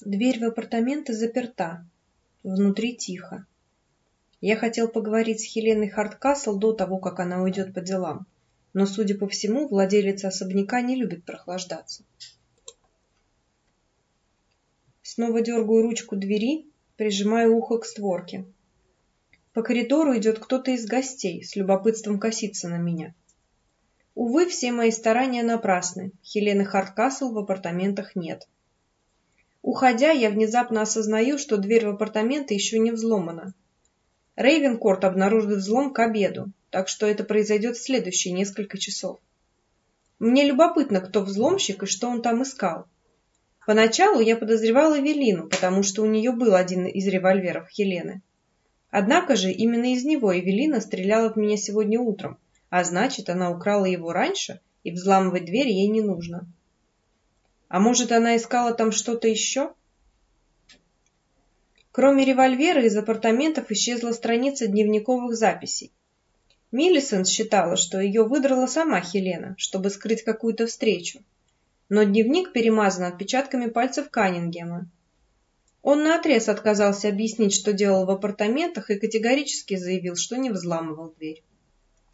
Дверь в апартаменты заперта. Внутри тихо. Я хотел поговорить с Хеленой Хардкасл до того, как она уйдет по делам. Но, судя по всему, владелица особняка не любит прохлаждаться. Снова дергаю ручку двери, прижимаю ухо к створке. По коридору идет кто-то из гостей, с любопытством косится на меня. Увы, все мои старания напрасны. Хелены Хардкасл в апартаментах нет. Уходя, я внезапно осознаю, что дверь в апартаменты еще не взломана. Рейвенкорт обнаружит взлом к обеду, так что это произойдет в следующие несколько часов. Мне любопытно, кто взломщик и что он там искал. Поначалу я подозревала Эвелину, потому что у нее был один из револьверов Хелены. Однако же именно из него Эвелина стреляла в меня сегодня утром, а значит, она украла его раньше, и взламывать дверь ей не нужно. А может, она искала там что-то еще? Кроме револьвера из апартаментов исчезла страница дневниковых записей. Миллисент считала, что ее выдрала сама Хелена, чтобы скрыть какую-то встречу. Но дневник перемазан отпечатками пальцев Каннингема. Он наотрез отказался объяснить, что делал в апартаментах, и категорически заявил, что не взламывал дверь.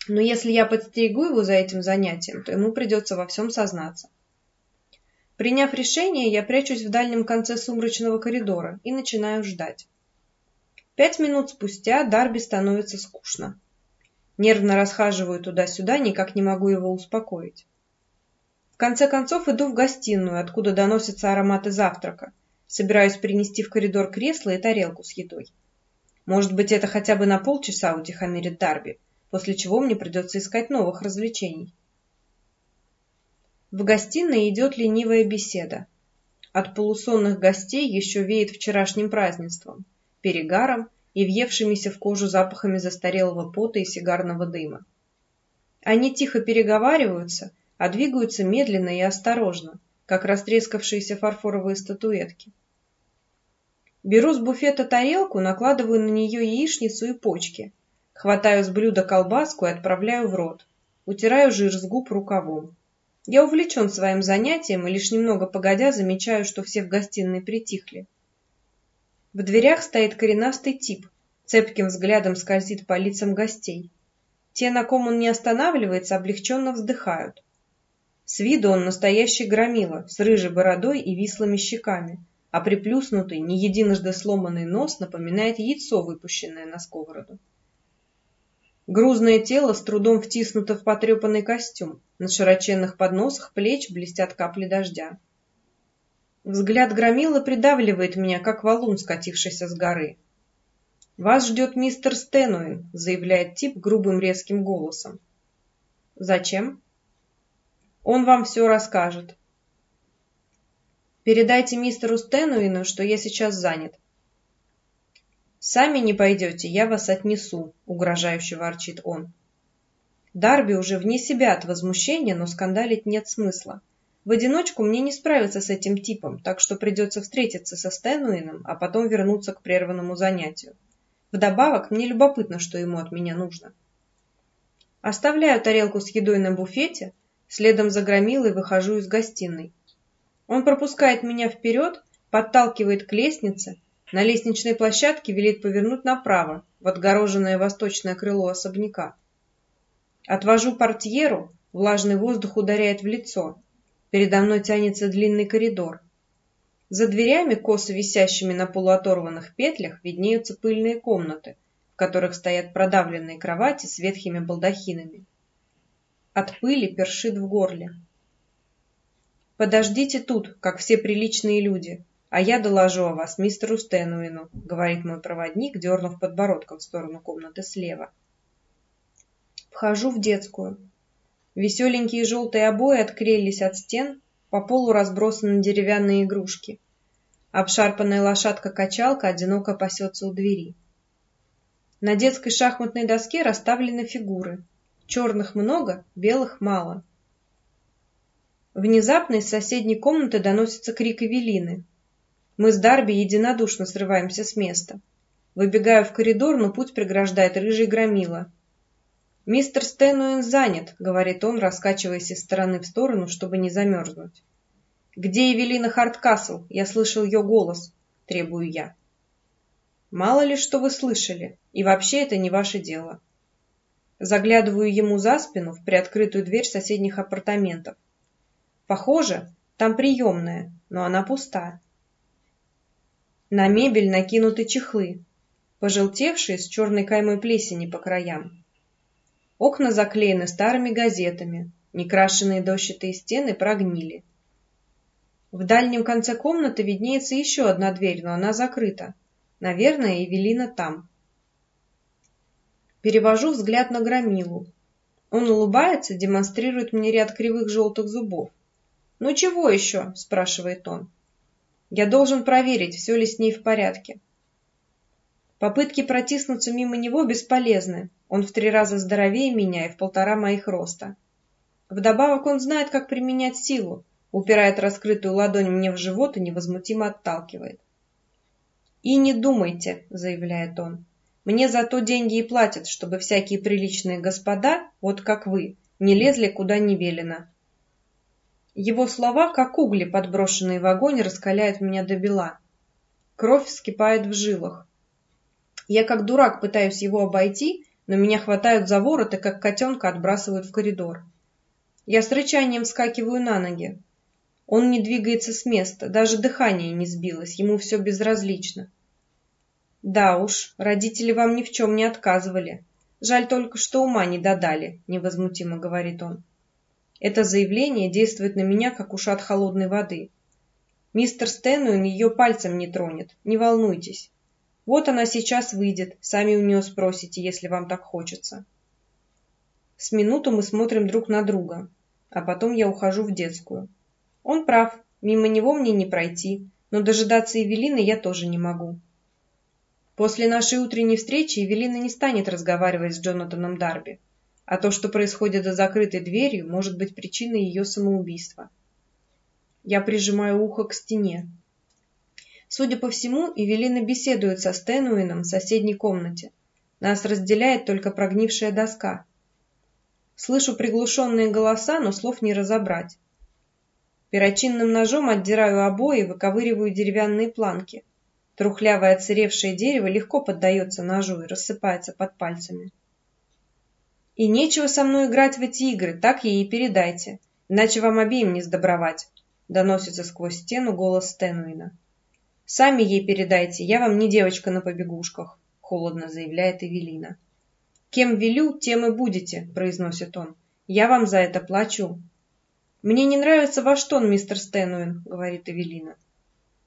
Но если я подстерегу его за этим занятием, то ему придется во всем сознаться. Приняв решение, я прячусь в дальнем конце сумрачного коридора и начинаю ждать. Пять минут спустя Дарби становится скучно. Нервно расхаживаю туда-сюда, никак не могу его успокоить. В конце концов иду в гостиную, откуда доносятся ароматы завтрака. Собираюсь принести в коридор кресло и тарелку с едой. Может быть, это хотя бы на полчаса утихомирит Дарби, после чего мне придется искать новых развлечений. В гостиной идет ленивая беседа. От полусонных гостей еще веет вчерашним празднеством, перегаром и въевшимися в кожу запахами застарелого пота и сигарного дыма. Они тихо переговариваются, а двигаются медленно и осторожно, как растрескавшиеся фарфоровые статуэтки. Беру с буфета тарелку, накладываю на нее яичницу и почки, хватаю с блюда колбаску и отправляю в рот, утираю жир с губ рукавом. Я увлечен своим занятием и лишь немного погодя замечаю, что все в гостиной притихли. В дверях стоит коренастый тип, цепким взглядом скользит по лицам гостей. Те, на ком он не останавливается, облегченно вздыхают. С виду он настоящий громила, с рыжей бородой и вислыми щеками, а приплюснутый, не единожды сломанный нос напоминает яйцо, выпущенное на сковороду. Грузное тело с трудом втиснуто в потрепанный костюм. На широченных подносах плеч блестят капли дождя. Взгляд громила придавливает меня, как валун, скатившийся с горы. «Вас ждет мистер Стэнуин», — заявляет тип грубым резким голосом. «Зачем?» «Он вам все расскажет». «Передайте мистеру Стэнуину, что я сейчас занят. «Сами не пойдете, я вас отнесу», — угрожающе ворчит он. Дарби уже вне себя от возмущения, но скандалить нет смысла. В одиночку мне не справиться с этим типом, так что придется встретиться со Стэнуином, а потом вернуться к прерванному занятию. Вдобавок, мне любопытно, что ему от меня нужно. Оставляю тарелку с едой на буфете, следом за громилой выхожу из гостиной. Он пропускает меня вперед, подталкивает к лестнице, на лестничной площадке велит повернуть направо, в отгороженное восточное крыло особняка. Отвожу портьеру, влажный воздух ударяет в лицо. Передо мной тянется длинный коридор. За дверями, косо висящими на полуоторванных петлях, виднеются пыльные комнаты, в которых стоят продавленные кровати с ветхими балдахинами. От пыли першит в горле. «Подождите тут, как все приличные люди», «А я доложу о вас мистеру Стэнуину», — говорит мой проводник, дернув подбородком в сторону комнаты слева. Вхожу в детскую. Веселенькие желтые обои отклеились от стен, по полу разбросаны деревянные игрушки. Обшарпанная лошадка-качалка одиноко пасется у двери. На детской шахматной доске расставлены фигуры. Черных много, белых мало. Внезапно из соседней комнаты доносится крик Эвелины. Мы с Дарби единодушно срываемся с места. Выбегаю в коридор, но путь преграждает рыжий громила. «Мистер Стэнуэн занят», — говорит он, раскачиваясь из стороны в сторону, чтобы не замерзнуть. «Где Эвелина Харткасл? Я слышал ее голос», — требую я. «Мало ли, что вы слышали, и вообще это не ваше дело». Заглядываю ему за спину в приоткрытую дверь соседних апартаментов. Похоже, там приемная, но она пуста. На мебель накинуты чехлы, пожелтевшие с черной каймой плесени по краям. Окна заклеены старыми газетами, некрашенные дощатые стены прогнили. В дальнем конце комнаты виднеется еще одна дверь, но она закрыта. Наверное, Эвелина там. Перевожу взгляд на Громилу. Он улыбается, демонстрирует мне ряд кривых желтых зубов. «Ну чего еще?» – спрашивает он. «Я должен проверить, все ли с ней в порядке». Попытки протиснуться мимо него бесполезны. Он в три раза здоровее меня и в полтора моих роста. Вдобавок он знает, как применять силу, упирает раскрытую ладонь мне в живот и невозмутимо отталкивает. «И не думайте», — заявляет он, — «мне за то деньги и платят, чтобы всякие приличные господа, вот как вы, не лезли куда не велено». Его слова, как угли, подброшенные в огонь, раскаляют меня до бела. Кровь вскипает в жилах. Я как дурак пытаюсь его обойти, но меня хватают за ворот и как котенка отбрасывают в коридор. Я с рычанием вскакиваю на ноги. Он не двигается с места, даже дыхание не сбилось, ему все безразлично. Да уж, родители вам ни в чем не отказывали. Жаль только, что ума не додали, невозмутимо говорит он. Это заявление действует на меня, как ушат холодной воды. Мистер Стэнуин ее пальцем не тронет, не волнуйтесь. Вот она сейчас выйдет, сами у нее спросите, если вам так хочется. С минуту мы смотрим друг на друга, а потом я ухожу в детскую. Он прав, мимо него мне не пройти, но дожидаться Эвелины я тоже не могу. После нашей утренней встречи Эвелина не станет разговаривать с Джонатаном Дарби, а то, что происходит за закрытой дверью, может быть причиной ее самоубийства. Я прижимаю ухо к стене, Судя по всему, Эвелина беседует со Стэнуином в соседней комнате. Нас разделяет только прогнившая доска. Слышу приглушенные голоса, но слов не разобрать. Перочинным ножом отдираю обои и выковыриваю деревянные планки. Трухлявое отсыревшее дерево легко поддается ножу и рассыпается под пальцами. И нечего со мной играть в эти игры, так ей и передайте, иначе вам обеим не сдобровать, доносится сквозь стену голос Стэнуина. Сами ей передайте, я вам не девочка на побегушках, холодно заявляет Эвелина. Кем велю, тем и будете, произносит он. Я вам за это плачу. Мне не нравится ваш тон, мистер Стэнуин, говорит Эвелина.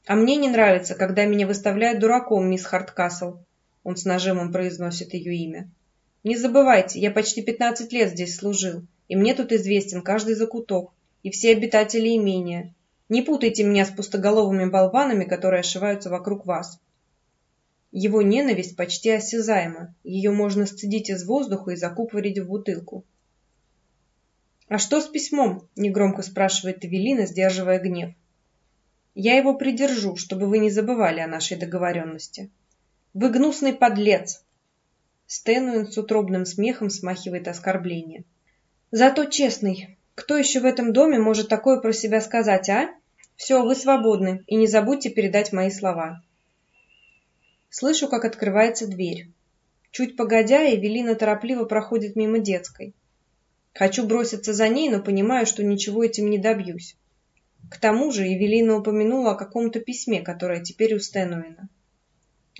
А мне не нравится, когда меня выставляют дураком, мисс Харткасл. Он с нажимом произносит ее имя. Не забывайте, я почти пятнадцать лет здесь служил, и мне тут известен каждый закуток, и все обитатели имения. Не путайте меня с пустоголовыми болванами, которые ошиваются вокруг вас. Его ненависть почти осязаема, ее можно сцедить из воздуха и закупорить в бутылку. «А что с письмом?» – негромко спрашивает Эвелина, сдерживая гнев. «Я его придержу, чтобы вы не забывали о нашей договоренности». «Вы гнусный подлец!» Стэнуин с утробным смехом смахивает оскорбление. «Зато честный. Кто еще в этом доме может такое про себя сказать, а? Все, вы свободны, и не забудьте передать мои слова. Слышу, как открывается дверь. Чуть погодя, Эвелина торопливо проходит мимо детской. Хочу броситься за ней, но понимаю, что ничего этим не добьюсь. К тому же Эвелина упомянула о каком-то письме, которое теперь у Стэнуина.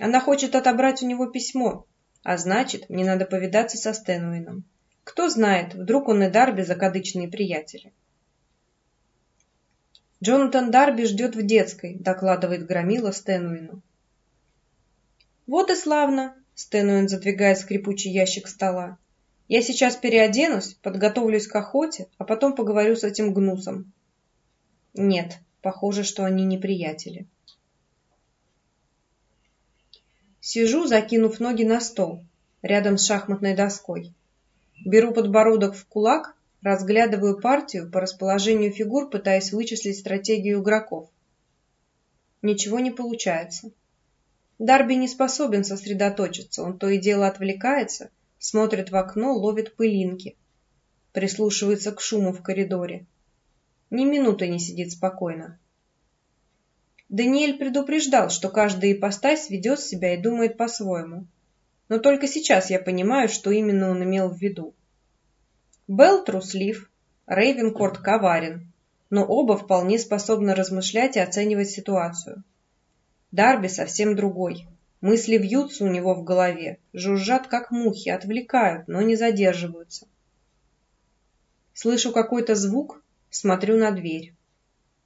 Она хочет отобрать у него письмо, а значит, мне надо повидаться со Стэнуином. Кто знает, вдруг он и Дарби закадычные приятели. Джонатан Дарби ждет в детской, докладывает Громила Стэнуину. Вот и славно, Стэнуин задвигает скрипучий ящик стола. Я сейчас переоденусь, подготовлюсь к охоте, а потом поговорю с этим гнусом. Нет, похоже, что они не приятели. Сижу, закинув ноги на стол, рядом с шахматной доской. Беру подбородок в кулак, разглядываю партию по расположению фигур, пытаясь вычислить стратегию игроков. Ничего не получается. Дарби не способен сосредоточиться, он то и дело отвлекается, смотрит в окно, ловит пылинки, прислушивается к шуму в коридоре. Ни минуты не сидит спокойно. Даниэль предупреждал, что каждая ипостась ведет себя и думает по-своему. Но только сейчас я понимаю, что именно он имел в виду. Белл труслив, Рейвенкорт коварен, но оба вполне способны размышлять и оценивать ситуацию. Дарби совсем другой. Мысли вьются у него в голове, жужжат как мухи, отвлекают, но не задерживаются. Слышу какой-то звук, смотрю на дверь.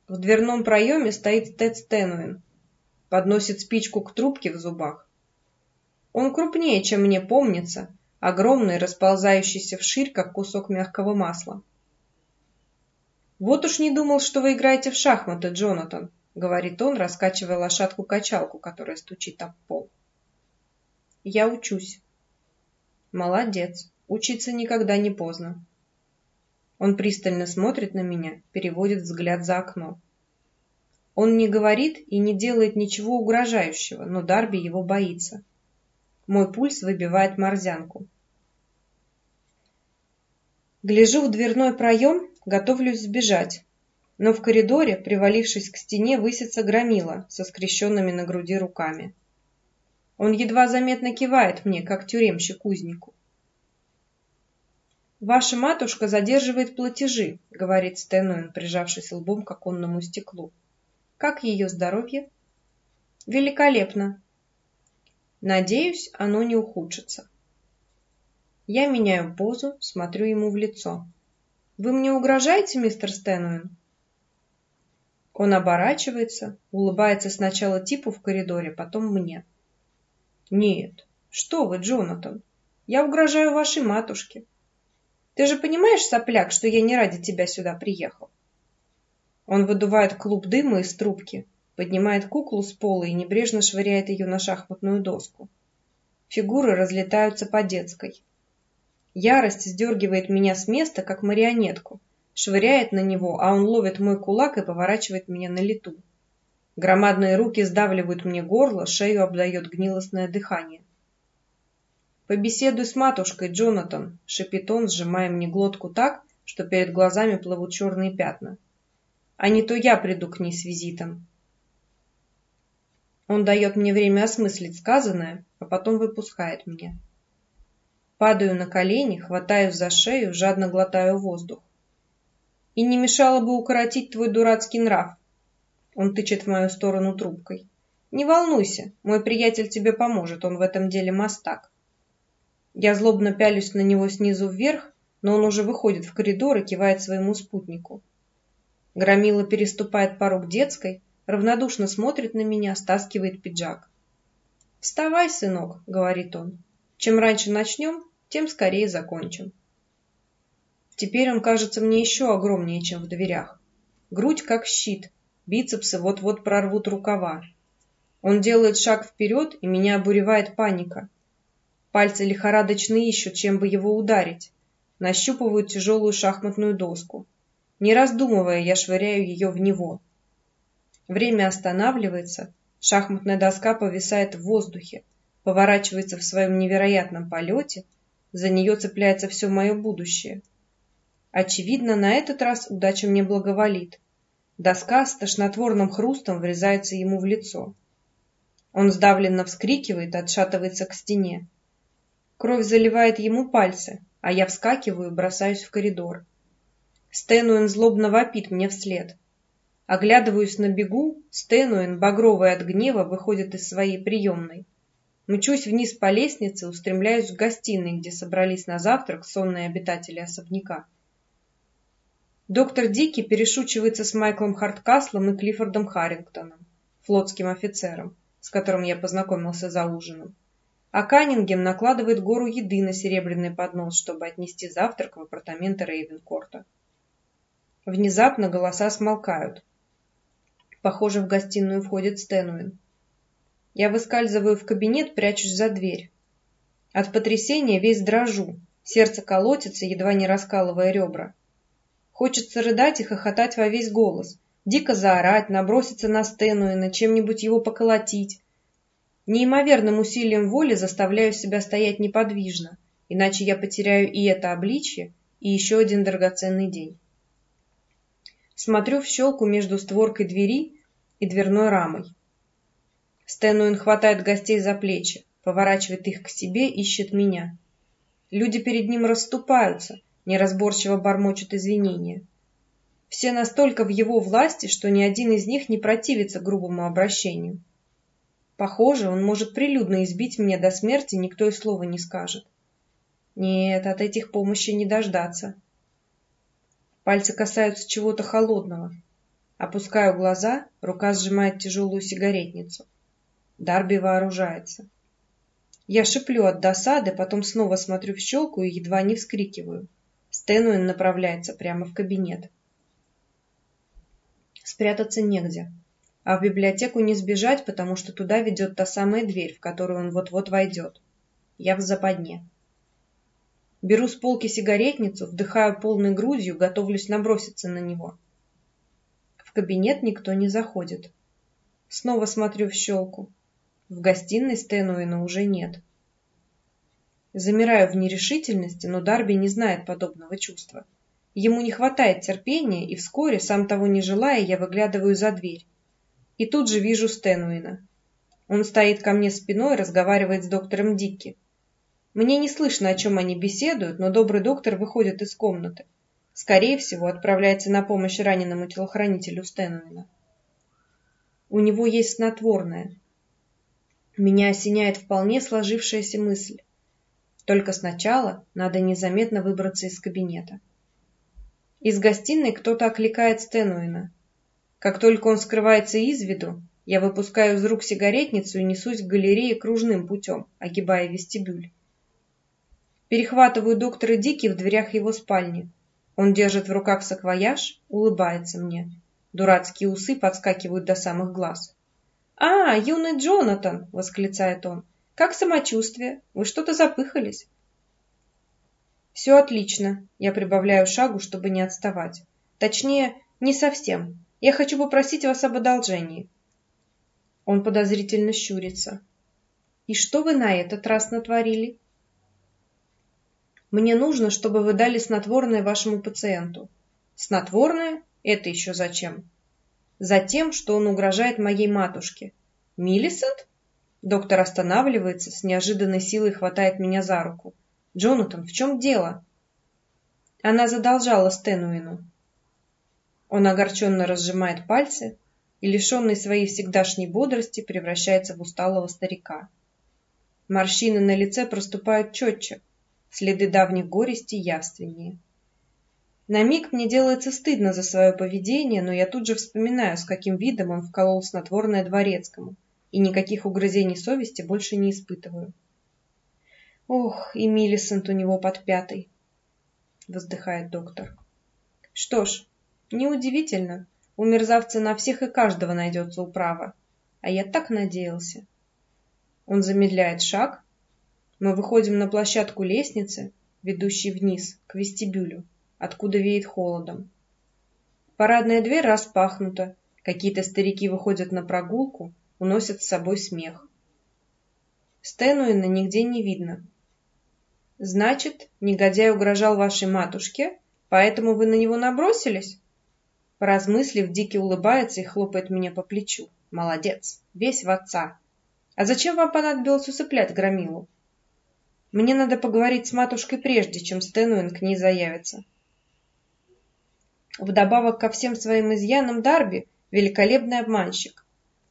В дверном проеме стоит Тед Стэнуин. Подносит спичку к трубке в зубах. Он крупнее, чем мне помнится, огромный, расползающийся вширь, как кусок мягкого масла. «Вот уж не думал, что вы играете в шахматы, Джонатан», — говорит он, раскачивая лошадку-качалку, которая стучит об пол. «Я учусь». «Молодец. Учиться никогда не поздно». Он пристально смотрит на меня, переводит взгляд за окно. Он не говорит и не делает ничего угрожающего, но Дарби его боится. Мой пульс выбивает морзянку. Гляжу в дверной проем, готовлюсь сбежать. Но в коридоре, привалившись к стене, высится громила со скрещенными на груди руками. Он едва заметно кивает мне, как тюремщик узнику. «Ваша матушка задерживает платежи», — говорит Стэнуэн, прижавшись лбом к оконному стеклу. «Как ее здоровье?» «Великолепно. Надеюсь, оно не ухудшится». Я меняю позу, смотрю ему в лицо. «Вы мне угрожаете, мистер Стэнуэн?» Он оборачивается, улыбается сначала типу в коридоре, потом мне. «Нет, что вы, Джонатан, я угрожаю вашей матушке. Ты же понимаешь, сопляк, что я не ради тебя сюда приехал? Он выдувает клуб дыма из трубки, поднимает куклу с пола и небрежно швыряет ее на шахматную доску. Фигуры разлетаются по детской. Ярость сдергивает меня с места, как марионетку, швыряет на него, а он ловит мой кулак и поворачивает меня на лету. Громадные руки сдавливают мне горло, шею обдает гнилостное дыхание. «Побеседуй с матушкой, Джонатан», — шепит он, сжимая мне глотку так, что перед глазами плывут черные пятна. «А не то я приду к ней с визитом». Он дает мне время осмыслить сказанное, а потом выпускает меня. Падаю на колени, хватаюсь за шею, жадно глотаю воздух. «И не мешало бы укоротить твой дурацкий нрав», он тычет в мою сторону трубкой. «Не волнуйся, мой приятель тебе поможет, он в этом деле мастак». Я злобно пялюсь на него снизу вверх, но он уже выходит в коридор и кивает своему спутнику. Громила переступает порог детской, равнодушно смотрит на меня, стаскивает пиджак. «Вставай, сынок», — говорит он. «Чем раньше начнем, тем скорее закончим». Теперь он кажется мне еще огромнее, чем в дверях. Грудь как щит, бицепсы вот-вот прорвут рукава. Он делает шаг вперед, и меня обуревает паника. Пальцы лихорадочно ищут, чем бы его ударить. Нащупывают тяжелую шахматную доску. Не раздумывая, я швыряю ее в него. Время останавливается, шахматная доска повисает в воздухе, поворачивается в своем невероятном полете, за нее цепляется все мое будущее. Очевидно, на этот раз удача мне благоволит. Доска с тошнотворным хрустом врезается ему в лицо. Он сдавленно вскрикивает, отшатывается к стене. Кровь заливает ему пальцы, а я вскакиваю и бросаюсь в коридор. Стэнуэн злобно вопит мне вслед. Оглядываюсь на бегу, Стэнуэн, багровый от гнева, выходит из своей приемной. Мчусь вниз по лестнице, устремляюсь в гостиной, где собрались на завтрак сонные обитатели особняка. Доктор Дики перешучивается с Майклом Харткаслом и Клиффордом Харрингтоном, флотским офицером, с которым я познакомился за ужином а Каннингем накладывает гору еды на серебряный поднос, чтобы отнести завтрак в апартаменты Рейвенкорта. Внезапно голоса смолкают. Похоже, в гостиную входит Стэнуин. Я выскальзываю в кабинет, прячусь за дверь. От потрясения весь дрожу, сердце колотится, едва не раскалывая ребра. Хочется рыдать и хохотать во весь голос, дико заорать, наброситься на Стэнуина, чем-нибудь его поколотить, Неимоверным усилием воли заставляю себя стоять неподвижно, иначе я потеряю и это обличье, и еще один драгоценный день. Смотрю в щелку между створкой двери, и дверной рамой. Стэнуин хватает гостей за плечи, поворачивает их к себе, ищет меня. Люди перед ним расступаются, неразборчиво бормочут извинения. Все настолько в его власти, что ни один из них не противится грубому обращению. Похоже, он может прилюдно избить меня до смерти, никто и слова не скажет. Нет, от этих помощи не дождаться. Пальцы касаются чего-то холодного. Опускаю глаза, рука сжимает тяжелую сигаретницу. Дарби вооружается. Я шиплю от досады, потом снова смотрю в щелку и едва не вскрикиваю. Стэнуин направляется прямо в кабинет. Спрятаться негде. А в библиотеку не сбежать, потому что туда ведет та самая дверь, в которую он вот-вот войдет. Я в западне. Беру с полки сигаретницу, вдыхаю полной грудью, готовлюсь наброситься на него. В кабинет никто не заходит. Снова смотрю в щелку. В гостиной Стэнуина уже нет. Замираю в нерешительности, но Дарби не знает подобного чувства. Ему не хватает терпения, и вскоре, сам того не желая, я выглядываю за дверь. И тут же вижу Стэнуина. Он стоит ко мне спиной и разговаривает с доктором Дикки. Мне не слышно, о чем они беседуют, но добрый доктор выходит из комнаты. Скорее всего, отправляется на помощь раненому телохранителю Стэнуина. У него есть снотворное. Меня осеняет вполне сложившаяся мысль. Только сначала надо незаметно выбраться из кабинета. Из гостиной кто-то окликает Стэнуина. Как только он скрывается из виду, я выпускаю из рук сигаретницу и несусь к галерее кружным путем, огибая вестибюль. Перехватываю доктора Дики в дверях его спальни. Он держит в руках саквояж, улыбается мне. Дурацкие усы подскакивают до самых глаз. «А, юный Джонатан!» — восклицает он. «Как самочувствие? Вы что-то запыхались?» Все отлично. Я прибавляю шагу, чтобы не отставать. Точнее, не совсем. Я хочу попросить вас об одолжении. Он подозрительно щурится. И что вы на этот раз натворили? Мне нужно, чтобы вы дали снотворное вашему пациенту. Снотворное? Это еще зачем? Затем, что он угрожает моей матушке. Миллисент? Доктор останавливается, с неожиданной силой хватает меня за руку. «Джонатан, в чем дело?» Она задолжала Стэнуину. Он огорченно разжимает пальцы и, лишенный своей всегдашней бодрости, превращается в усталого старика. Морщины на лице проступают четче, следы давних горестей явственнее. На миг мне делается стыдно за свое поведение, но я тут же вспоминаю, с каким видом он вколол снотворное дворецкому, и никаких угрызений совести больше не испытываю. Ох, и Миллисент у него под пятой, вздыхает доктор. Что ж, неудивительно, у мерзавца на всех и каждого найдется управа. А я так надеялся. Он замедляет шаг. Мы выходим на площадку лестницы, ведущей вниз, к вестибюлю, откуда веет холодом. Парадная дверь распахнута, какие-то старики выходят на прогулку, уносят с собой смех. Стэнуина нигде не видно, Значит, негодяй угрожал вашей матушке, поэтому вы на него набросились? Поразмыслив, Дикий улыбается и хлопает меня по плечу. Молодец, весь в отца. А зачем вам понадобилось усыплять Громилу? Мне надо поговорить с матушкой прежде, чем Стэнуин к ней заявится. Вдобавок ко всем своим изъянам Дарби великолепный обманщик.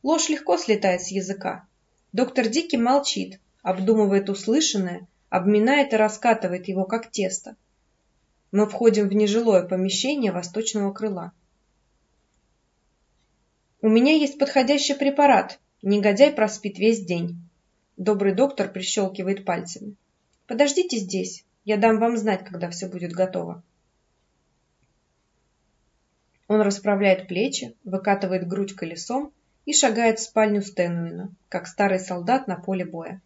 Ложь легко слетает с языка. Доктор Дикий молчит, обдумывает услышанное, обминает и раскатывает его, как тесто. Мы входим в нежилое помещение восточного крыла. У меня есть подходящий препарат. Негодяй проспит весь день. Добрый доктор прищелкивает пальцами. Подождите здесь. Я дам вам знать, когда все будет готово. Он расправляет плечи, выкатывает грудь колесом и шагает в спальню Стэнуина, как старый солдат на поле боя.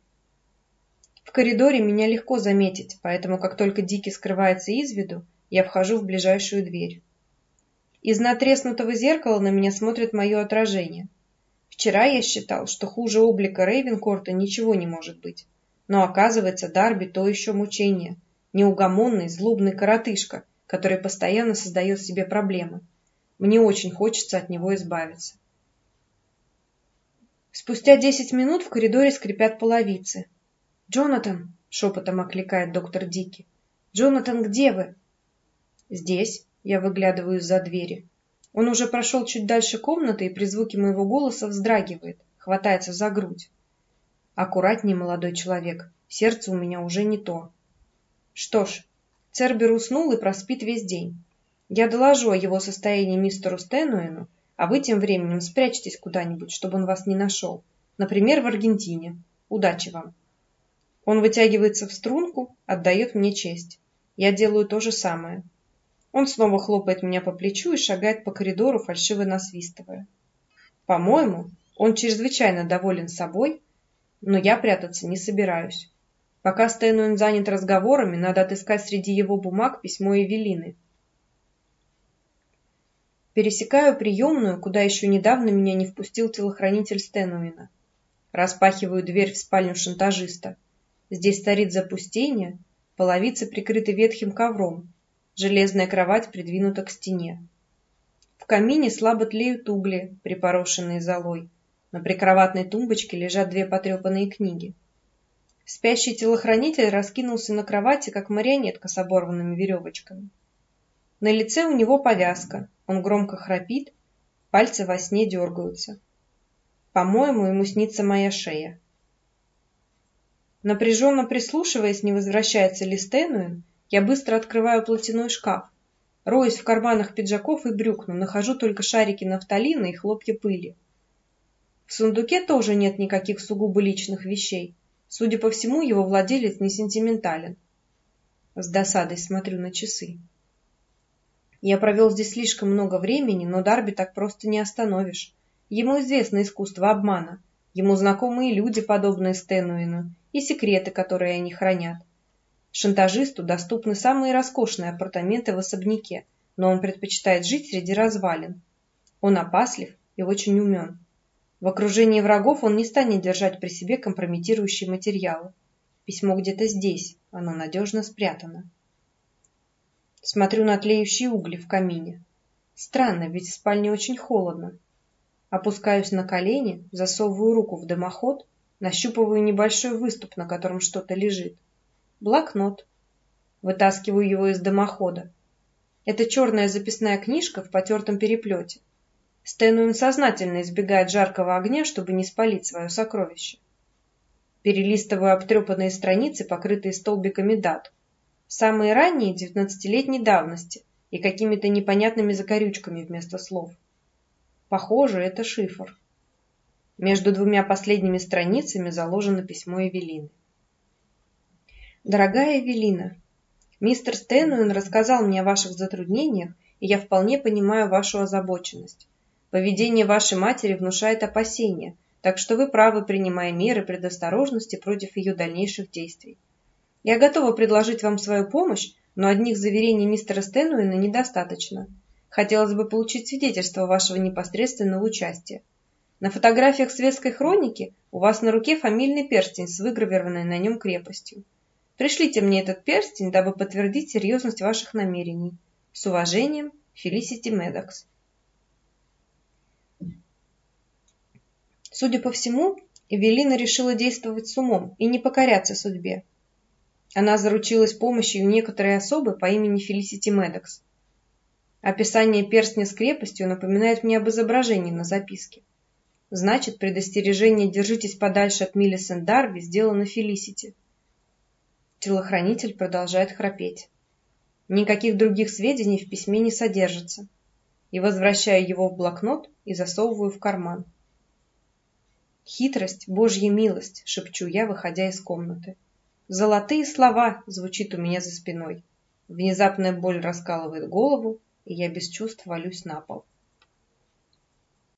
В коридоре меня легко заметить, поэтому как только Дикий скрывается из виду, я вхожу в ближайшую дверь. Из натреснутого зеркала на меня смотрит мое отражение. Вчера я считал, что хуже облика Рейвенкорта ничего не может быть. Но оказывается, Дарби то еще мучение. Неугомонный, злобный коротышка, который постоянно создает себе проблемы. Мне очень хочется от него избавиться. Спустя десять минут в коридоре скрипят половицы. «Джонатан!» — шепотом окликает доктор Дики. «Джонатан, где вы?» «Здесь», — я выглядываю из-за двери. Он уже прошел чуть дальше комнаты и при звуке моего голоса вздрагивает, хватается за грудь. Аккуратнее, молодой человек, сердце у меня уже не то. Что ж, Цербер уснул и проспит весь день. Я доложу о его состоянии мистеру Стэнуэну, а вы тем временем спрячьтесь куда-нибудь, чтобы он вас не нашел. Например, в Аргентине. Удачи вам. Он вытягивается в струнку, отдает мне честь. Я делаю то же самое. Он снова хлопает меня по плечу и шагает по коридору, фальшиво насвистывая. По-моему, он чрезвычайно доволен собой, но я прятаться не собираюсь. Пока Стэнуин занят разговорами, надо отыскать среди его бумаг письмо Эвелины. Пересекаю приемную, куда еще недавно меня не впустил телохранитель Стэнуина. Распахиваю дверь в спальню шантажиста. Здесь царит запустение, половицы прикрыты ветхим ковром, железная кровать придвинута к стене. В камине слабо тлеют угли, припорошенные золой. На прикроватной тумбочке лежат две потрепанные книги. Спящий телохранитель раскинулся на кровати, как марионетка с оборванными веревочками. На лице у него повязка, он громко храпит, пальцы во сне дергаются. По-моему, ему снится моя шея. Напряженно прислушиваясь, не возвращается ли Стэнуин, я быстро открываю платяной шкаф. Роюсь в карманах пиджаков и брюк, но нахожу только шарики нафталина и хлопья пыли. В сундуке тоже нет никаких сугубо личных вещей. Судя по всему, его владелец не сентиментален. С досадой смотрю на часы. Я провел здесь слишком много времени, но Дарби так просто не остановишь. Ему известно искусство обмана. Ему знакомы и люди, подобные Стэнуину, и секреты, которые они хранят. Шантажисту доступны самые роскошные апартаменты в особняке, но он предпочитает жить среди развалин. Он опаслив и очень умен. В окружении врагов он не станет держать при себе компрометирующие материалы. Письмо где-то здесь, оно надежно спрятано. Смотрю на тлеющие угли в камине. Странно, ведь в спальне очень холодно. Опускаюсь на колени, засовываю руку в дымоход Нащупываю небольшой выступ, на котором что-то лежит. Блокнот. Вытаскиваю его из дымохода. Это черная записная книжка в потертом переплете. Стэнуин сознательно избегает жаркого огня, чтобы не спалить свое сокровище. Перелистываю обтрепанные страницы, покрытые столбиками дат. Самые ранние, девятнадцатилетней давности, и какими-то непонятными закорючками вместо слов. Похоже, это шифр. Между двумя последними страницами заложено письмо Эвелины. Дорогая Эвелина, мистер Стэнуин рассказал мне о ваших затруднениях, и я вполне понимаю вашу озабоченность. Поведение вашей матери внушает опасения, так что вы правы, принимая меры предосторожности против ее дальнейших действий. Я готова предложить вам свою помощь, но одних заверений мистера Стэнуина недостаточно. Хотелось бы получить свидетельство вашего непосредственного участия. На фотографиях светской хроники у вас на руке фамильный перстень с выгравированной на нем крепостью. Пришлите мне этот перстень, дабы подтвердить серьезность ваших намерений. С уважением, Фелисити Медокс. Судя по всему, Эвелина решила действовать с умом и не покоряться судьбе. Она заручилась помощью некоторой особы по имени Фелисити Медокс. Описание перстня с крепостью напоминает мне об изображении на записке. Значит, предостережение «держитесь подальше от Миллисент Дарби» сделано Фелисити. Телохранитель продолжает храпеть. Никаких других сведений в письме не содержится. И возвращаю его в блокнот и засовываю в карман. «Хитрость, Божья милость!» — шепчу я, выходя из комнаты. «Золотые слова!» — звучит у меня за спиной. Внезапная боль раскалывает голову, и я без чувств валюсь на пол.